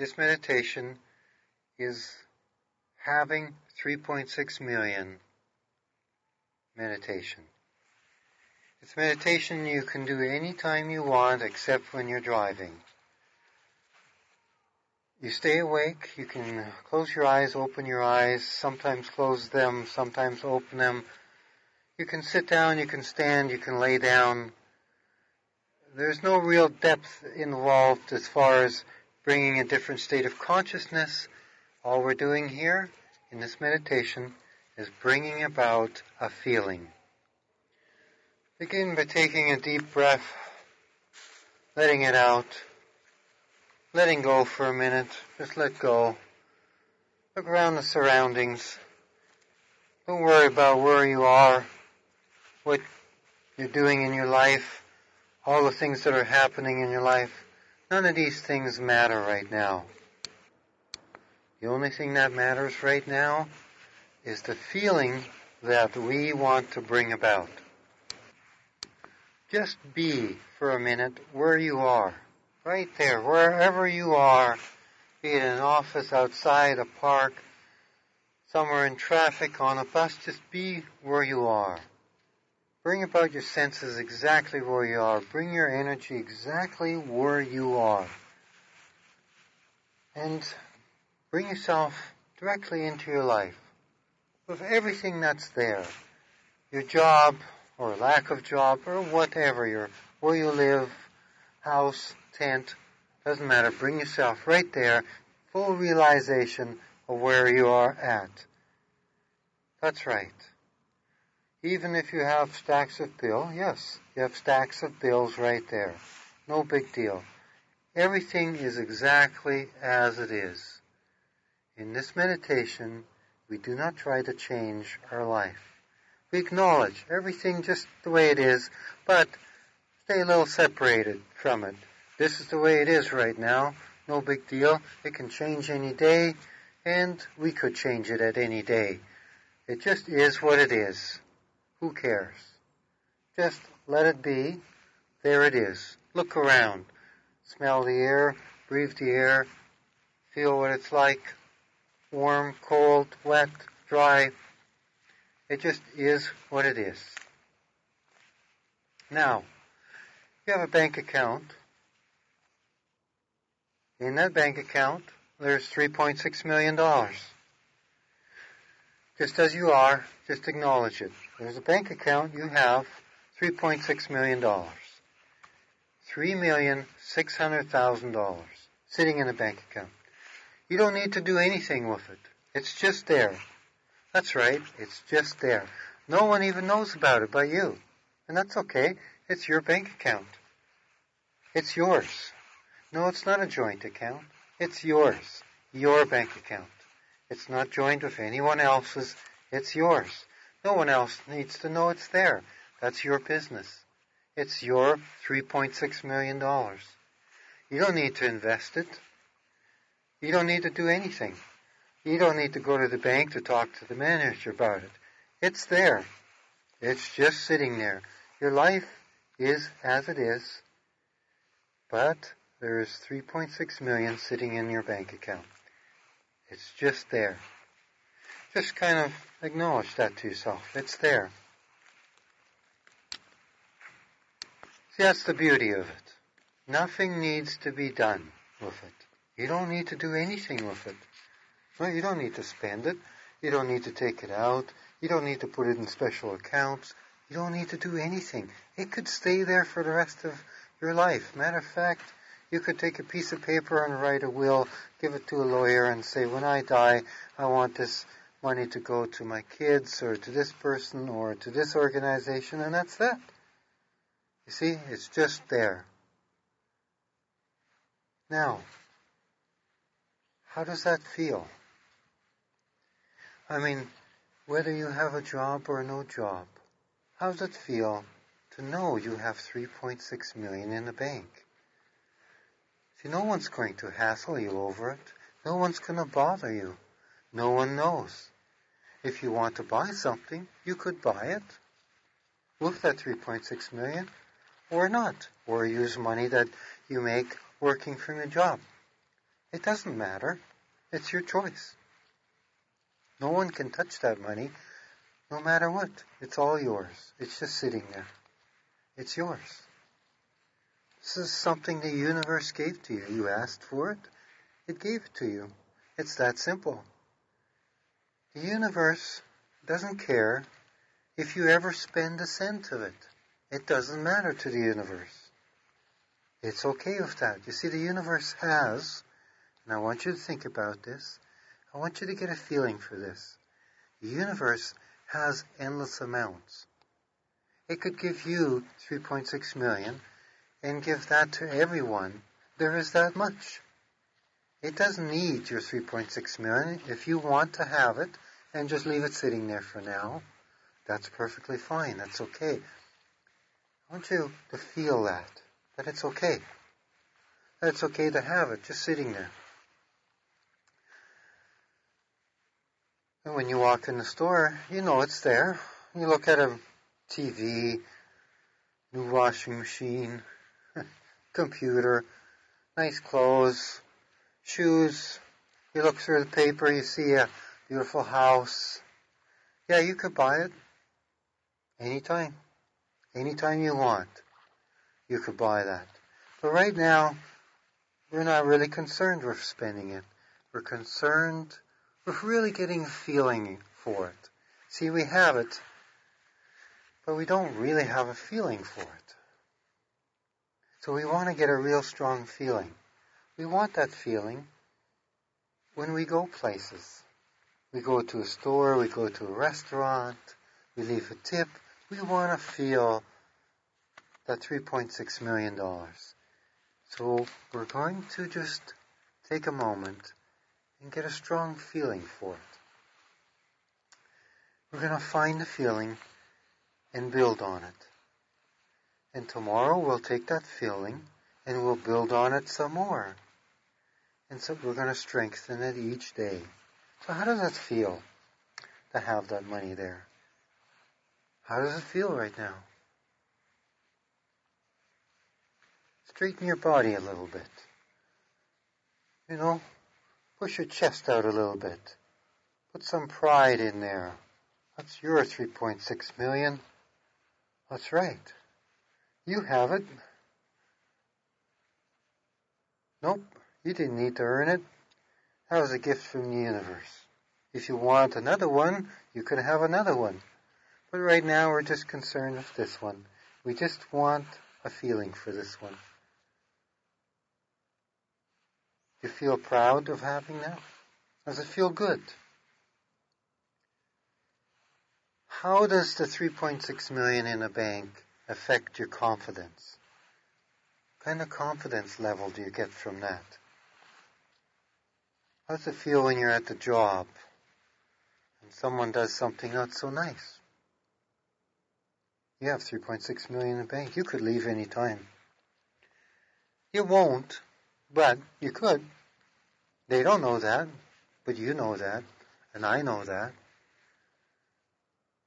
This meditation is having 3.6 million meditation. It's meditation you can do anytime you want except when you're driving. You stay awake, you can close your eyes, open your eyes, sometimes close them, sometimes open them. You can sit down, you can stand, you can lay down. There's no real depth involved as far as bringing a different state of consciousness. All we're doing here in this meditation is bringing about a feeling. Begin by taking a deep breath, letting it out, letting go for a minute. Just let go. Look around the surroundings. Don't worry about where you are, what you're doing in your life, all the things that are happening in your life. None of these things matter right now. The only thing that matters right now is the feeling that we want to bring about. Just be for a minute where you are. Right there, wherever you are, be it an office, outside, a park, somewhere in traffic, on a bus, just be where you are. Bring about your senses exactly where you are. Bring your energy exactly where you are. And bring yourself directly into your life with everything that's there. Your job, or lack of job or whatever your where you live, house, tent, doesn't matter. Bring yourself right there, full realization of where you are at. That's right. Even if you have stacks of bill, yes, you have stacks of bills right there. No big deal. Everything is exactly as it is. In this meditation, we do not try to change our life. We acknowledge everything just the way it is, but stay a little separated from it. This is the way it is right now. No big deal. It can change any day, and we could change it at any day. It just is what it is. Who cares? Just let it be. There it is. Look around. Smell the air, breathe the air, feel what it's like. Warm, cold, wet, dry, it just is what it is. Now, you have a bank account. In that bank account, there's $3.6 million. Just as you are, just acknowledge it. There's a bank account, you have $3.6 million. $3,600,000 sitting in a bank account. You don't need to do anything with it. It's just there. That's right. It's just there. No one even knows about it but you. And that's okay. It's your bank account. It's yours. No, it's not a joint account. It's yours. Your bank account. It's not joined with anyone else's. It's yours. No one else needs to know it's there. That's your business. It's your $3.6 million. You don't need to invest it. You don't need to do anything. You don't need to go to the bank to talk to the manager about it. It's there. It's just sitting there. Your life is as it is, but there is 3.6 million sitting in your bank account. It's just there. Just kind of acknowledge that to yourself. It's there. See, that's the beauty of it. Nothing needs to be done with it. You don't need to do anything with it. Well, you don't need to spend it. You don't need to take it out. You don't need to put it in special accounts. You don't need to do anything. It could stay there for the rest of your life. Matter of fact, you could take a piece of paper and write a will, give it to a lawyer and say, when I die, I want this money to go to my kids or to this person or to this organization and that's that. You see, it's just there. Now, how does that feel? I mean, whether you have a job or no job, how does it feel to know you have 3.6 million in the bank? See, no one's going to hassle you over it. No one's going to bother you. No one knows. If you want to buy something, you could buy it with that 3.6 million or not, or use money that you make working from your job. It doesn't matter. It's your choice. No one can touch that money, no matter what. It's all yours. It's just sitting there. It's yours. This is something the universe gave to you. You asked for it. It gave it to you. It's that simple. The universe doesn't care if you ever spend a cent of it. It doesn't matter to the universe. It's okay with that. You see, the universe has, and I want you to think about this, I want you to get a feeling for this. The universe has endless amounts. It could give you 3.6 million and give that to everyone. There is that much. It doesn't need your 3.6 million. If you want to have it and just leave it sitting there for now, that's perfectly fine. That's okay. I want you to feel that, that it's okay. That it's okay to have it just sitting there. And when you walk in the store, you know it's there. You look at a TV, new washing machine, computer, nice clothes, shoes. You look through the paper, you see a beautiful house. Yeah, you could buy it anytime. Anytime you want, you could buy that. But right now, we're not really concerned with spending it. We're concerned with really getting a feeling for it. See, we have it, but we don't really have a feeling for it. So we want to get a real strong feeling. We want that feeling when we go places. We go to a store, we go to a restaurant, we leave a tip. We want to feel that $3.6 million. So we're going to just take a moment and get a strong feeling for it. We're going to find the feeling and build on it. And tomorrow we'll take that feeling and we'll build on it some more. And so we're going to strengthen it each day. So how does that feel to have that money there? How does it feel right now? Straighten your body a little bit. You know, push your chest out a little bit. Put some pride in there. That's your 3.6 million. That's right. You have it. Nope, you didn't need to earn it. That was a gift from the universe. If you want another one, you can have another one. But right now we're just concerned with this one. We just want a feeling for this one. Do You feel proud of having that? Does it feel good? How does the 3.6 million in a bank affect your confidence? What kind of confidence level do you get from that? How does it feel when you're at the job and someone does something not so nice? You have 3.6 million in the bank. You could leave any time. You won't, but you could. They don't know that, but you know that, and I know that.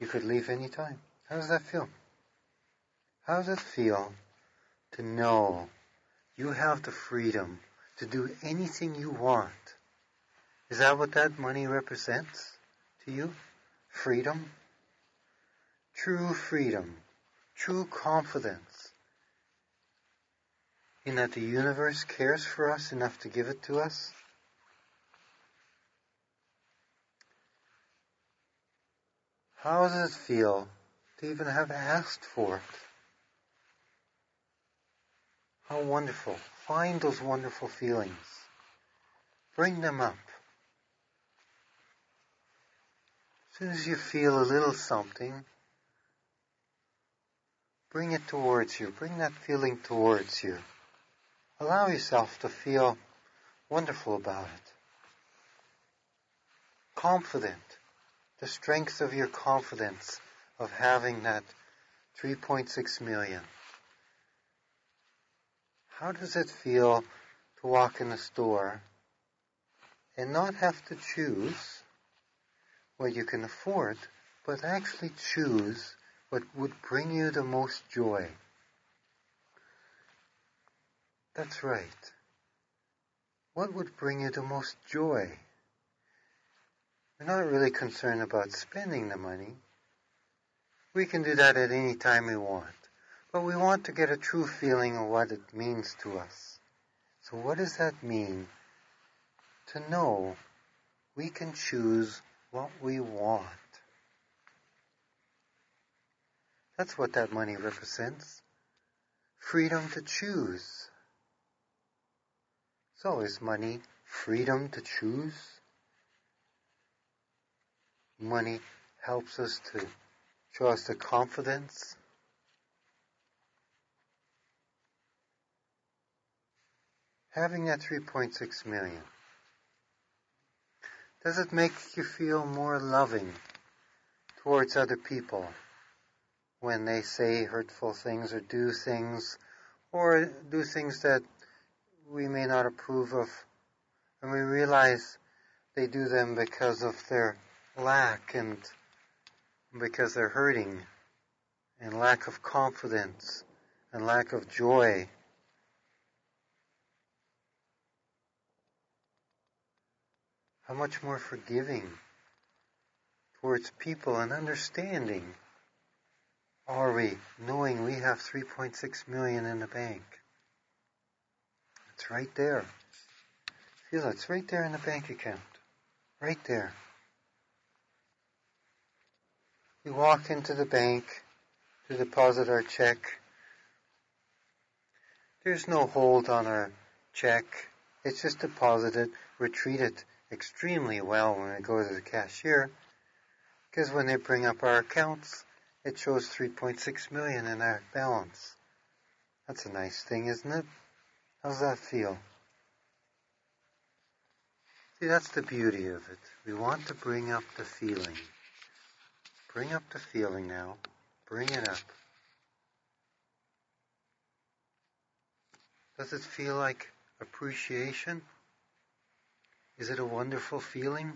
You could leave any time. How does that feel? How does it feel to know you have the freedom to do anything you want? Is that what that money represents to you? Freedom? True freedom, true confidence in that the universe cares for us enough to give it to us? How does it feel to even have asked for it? How wonderful. Find those wonderful feelings. Bring them up. As soon as you feel a little something, bring it towards you. Bring that feeling towards you. Allow yourself to feel wonderful about it. Confident. The strength of your confidence of having that 3.6 million. How does it feel to walk in the store and not have to choose what you can afford, but actually choose what would bring you the most joy? That's right. what would bring you the most joy? We're not really concerned about spending the money. We can do that at any time we want. But we want to get a true feeling of what it means to us. So what does that mean? To know we can choose what we want. That's what that money represents. Freedom to choose. So is money freedom to choose? Money helps us to show us the confidence. Having that 3.6 million, does it make you feel more loving towards other people when they say hurtful things or do things or do things that we may not approve of and we realize they do them because of their lack and because they're hurting and lack of confidence and lack of joy. How much more forgiving towards people and understanding are we knowing we have 3.6 million in the bank? It's right there. Feel it. It's right there in the bank account. Right there. We walk into the bank to deposit our check. There's no hold on our check. It's just deposited. We're treated extremely well when we go to the cashier because when they bring up our accounts, it shows 3.6 million in our balance. That's a nice thing, isn't it? How's that feel? See, that's the beauty of it. We want to bring up the feeling. Bring up the feeling now. Bring it up. Does it feel like appreciation? Is it a wonderful feeling?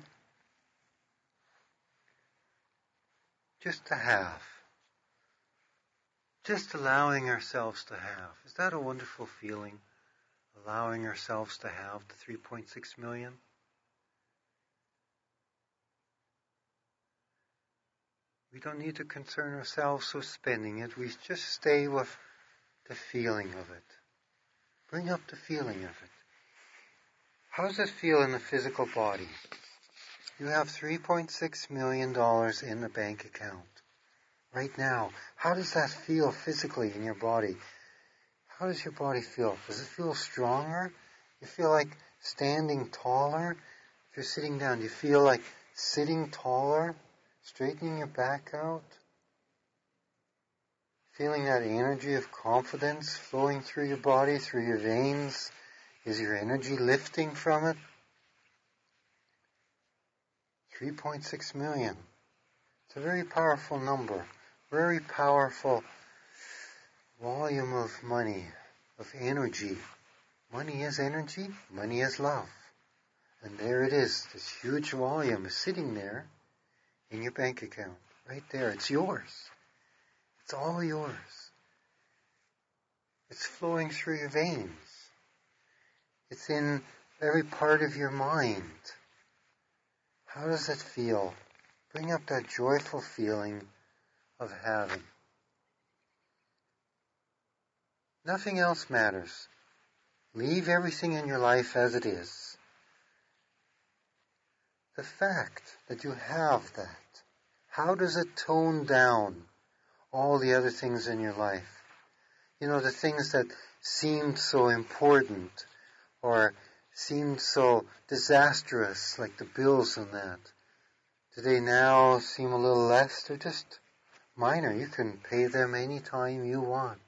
Just to have. Just allowing ourselves to have. Is that a wonderful feeling? Allowing ourselves to have the 3.6 million? We don't need to concern ourselves with spending it. We just stay with the feeling of it. Bring up the feeling of it. How does it feel in the physical body? You have $3.6 million in the bank account right now. How does that feel physically in your body? How does your body feel? Does it feel stronger? You feel like standing taller? If you're sitting down, do you feel like sitting taller? straightening your back out, feeling that energy of confidence flowing through your body, through your veins. Is your energy lifting from it? 3.6 million. It's a very powerful number, very powerful volume of money, of energy. Money is energy, money is love. And there it is, this huge volume is sitting there in your bank account. Right there. It's yours. It's all yours. It's flowing through your veins. It's in every part of your mind. How does it feel? Bring up that joyful feeling of having. Nothing else matters. Leave everything in your life as it is. The fact that you have that how does it tone down all the other things in your life? You know, the things that seemed so important or seemed so disastrous, like the bills and that. Do they now seem a little less? They're just minor. You can pay them any time you want.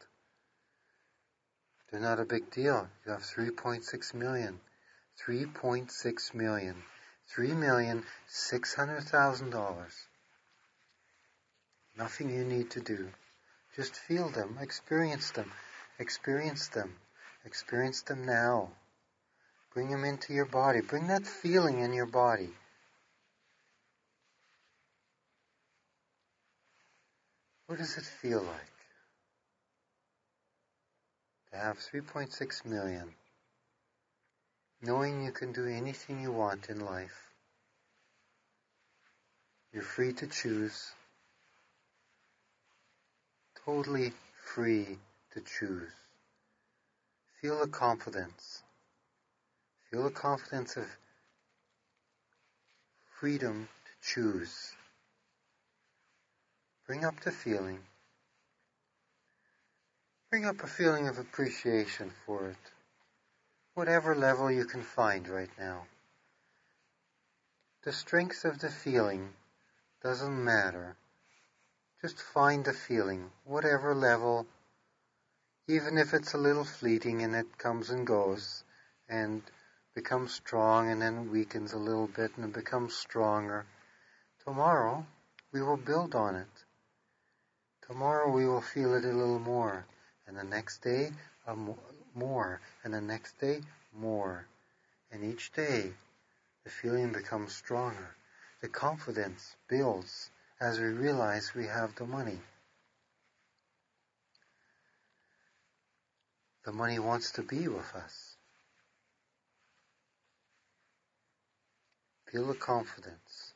They're not a big deal. You have 3.6 million. 3.6 million. Three million six hundred thousand dollars. Nothing you need to do. Just feel them, experience them, experience them, experience them now. Bring them into your body. Bring that feeling in your body. What does it feel like to have 3.6 million? knowing you can do anything you want in life. You're free to choose. Totally free to choose. Feel the confidence. Feel the confidence of freedom to choose. Bring up the feeling. Bring up a feeling of appreciation for it. Whatever level you can find right now. The strength of the feeling doesn't matter. Just find the feeling, whatever level, even if it's a little fleeting and it comes and goes and becomes strong and then weakens a little bit and it becomes stronger. Tomorrow we will build on it. Tomorrow we will feel it a little more and the next day more, and the next day more. And each day the feeling becomes stronger. The confidence builds as we realize we have the money. The money wants to be with us. Feel the confidence.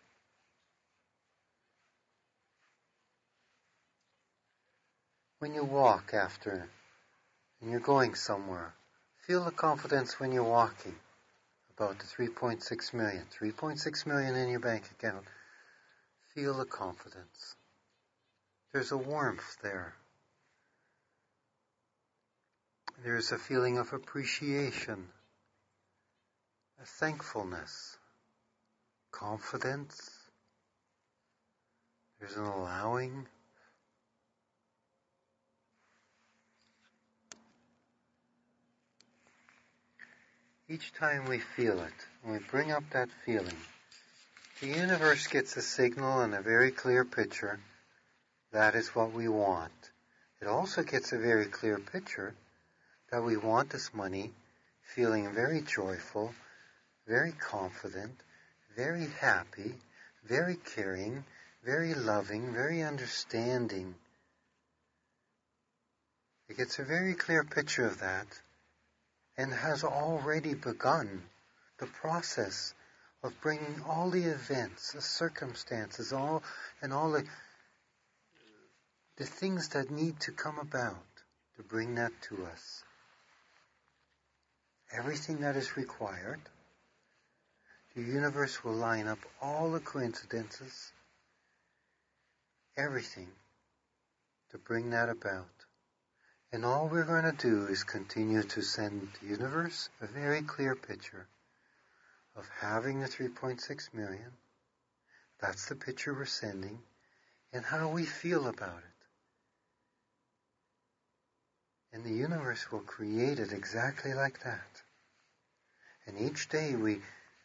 When you walk after and you're going somewhere, feel the confidence when you're walking about the 3.6 million. 3.6 million in your bank account. Feel the confidence. There's a warmth there. There's a feeling of appreciation, a thankfulness, confidence. There's an allowing. Each time we feel it, we bring up that feeling, the universe gets a signal and a very clear picture. That is what we want. It also gets a very clear picture that we want this money feeling very joyful, very confident, very happy, very caring, very loving, very understanding. It gets a very clear picture of that and has already begun the process of bringing all the events, the circumstances, all and all the the things that need to come about to bring that to us. Everything that is required, the universe will line up all the coincidences, everything to bring that about. And all we're going to do is continue to send the universe a very clear picture of having the 3.6 million. That's the picture we're sending and how we feel about it. And the universe will create it exactly like that. And each day we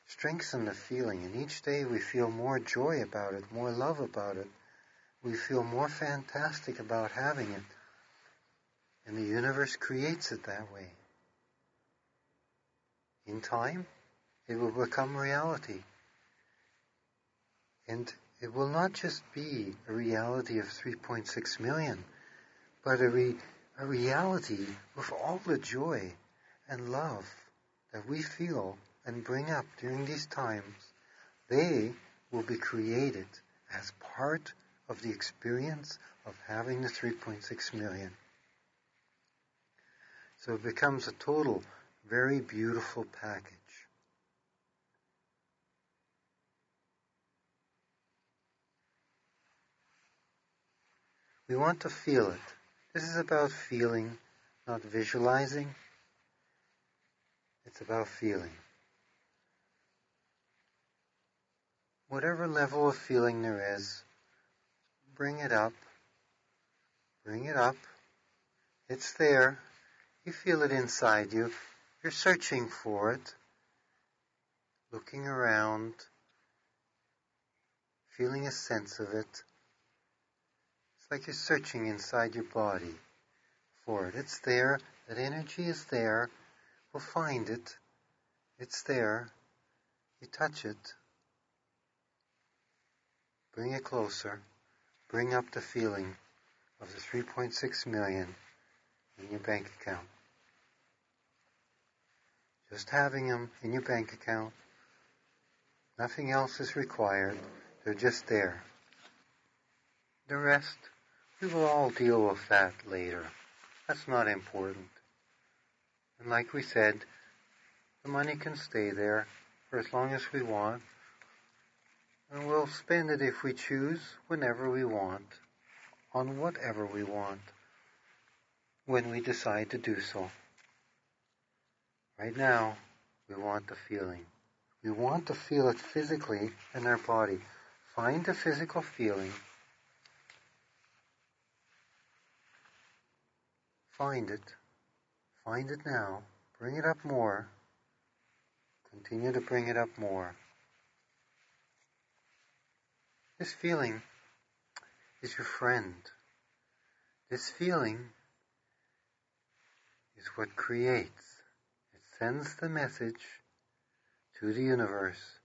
strengthen the feeling and each day we feel more joy about it, more love about it. We feel more fantastic about having it and the universe creates it that way. In time, it will become reality. And it will not just be a reality of 3.6 million, but a, re- a reality with all the joy and love that we feel and bring up during these times. They will be created as part of the experience of having the 3.6 million. So it becomes a total, very beautiful package. We want to feel it. This is about feeling, not visualizing. It's about feeling. Whatever level of feeling there is, bring it up. Bring it up. It's there. You feel it inside you. You're searching for it, looking around, feeling a sense of it. It's like you're searching inside your body for it. It's there. That energy is there. We'll find it. It's there. You touch it. Bring it closer. Bring up the feeling of the 3.6 million in your bank account. Just having them in your bank account. Nothing else is required. They're just there. The rest, we will all deal with that later. That's not important. And like we said, the money can stay there for as long as we want. And we'll spend it if we choose, whenever we want, on whatever we want, when we decide to do so. Right now, we want the feeling. We want to feel it physically in our body. Find the physical feeling. Find it. Find it now. Bring it up more. Continue to bring it up more. This feeling is your friend. This feeling is what creates. It sends the message to the universe,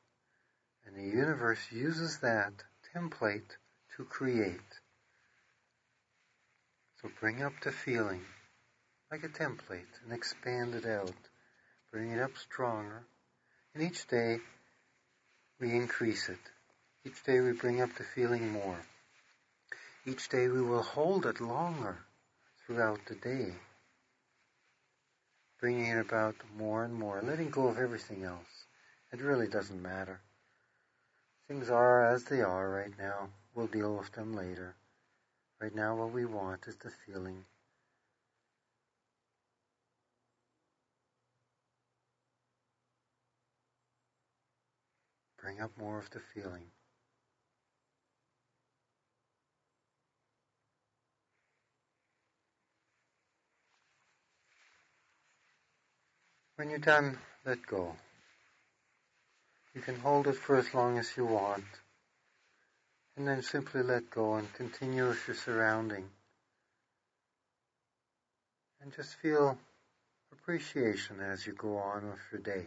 and the universe uses that template to create. So bring up the feeling like a template and expand it out. Bring it up stronger and each day we increase it. Each day we bring up the feeling more. Each day we will hold it longer throughout the day. Bringing it about more and more, letting go of everything else. It really doesn't matter. Things are as they are right now. We'll deal with them later. Right now what we want is the feeling Bring up more of the feeling. When you're done, let go. You can hold it for as long as you want, and then simply let go and continue with your surrounding. And just feel appreciation as you go on with your day.